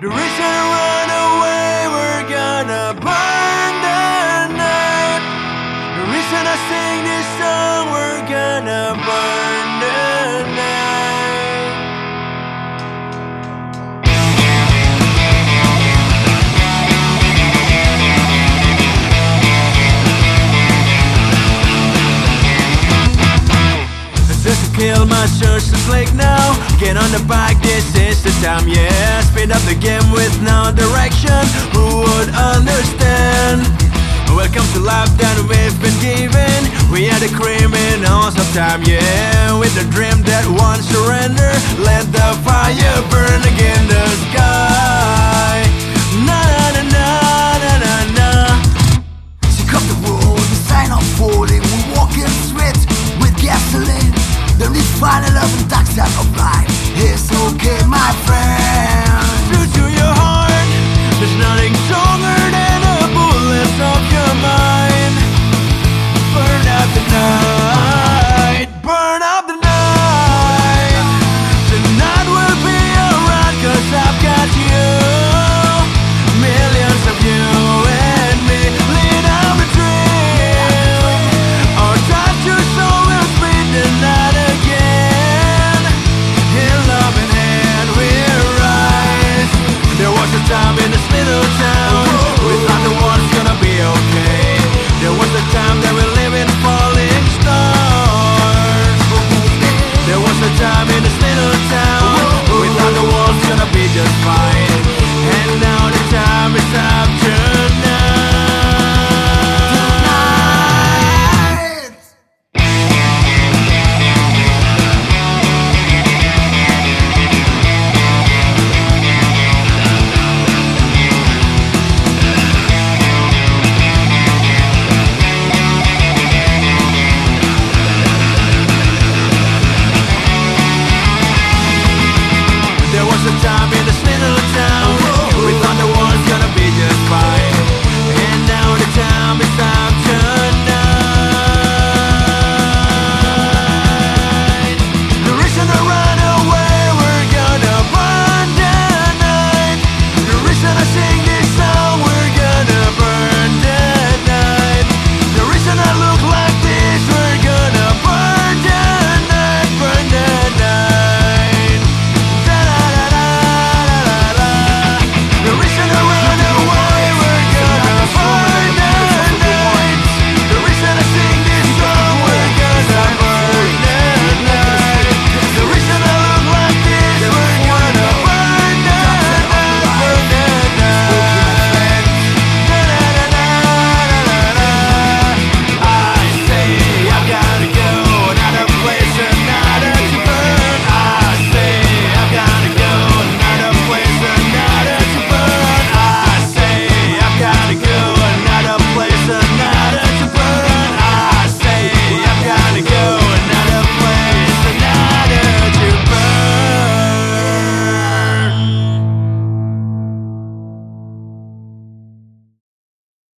The reason run away, we're gonna burn the night. The reason I sing this song, we're gonna burn the night. Just kill my church to click now Get on the bike, this is the time, yeah. Speed up the game with no direction. Who would understand? Welcome to life that we've been given. We are the criminals of time, yeah. With a dream Is final love and dark side of life It's okay my friend. True to your time in this little town I'm in the middle of town.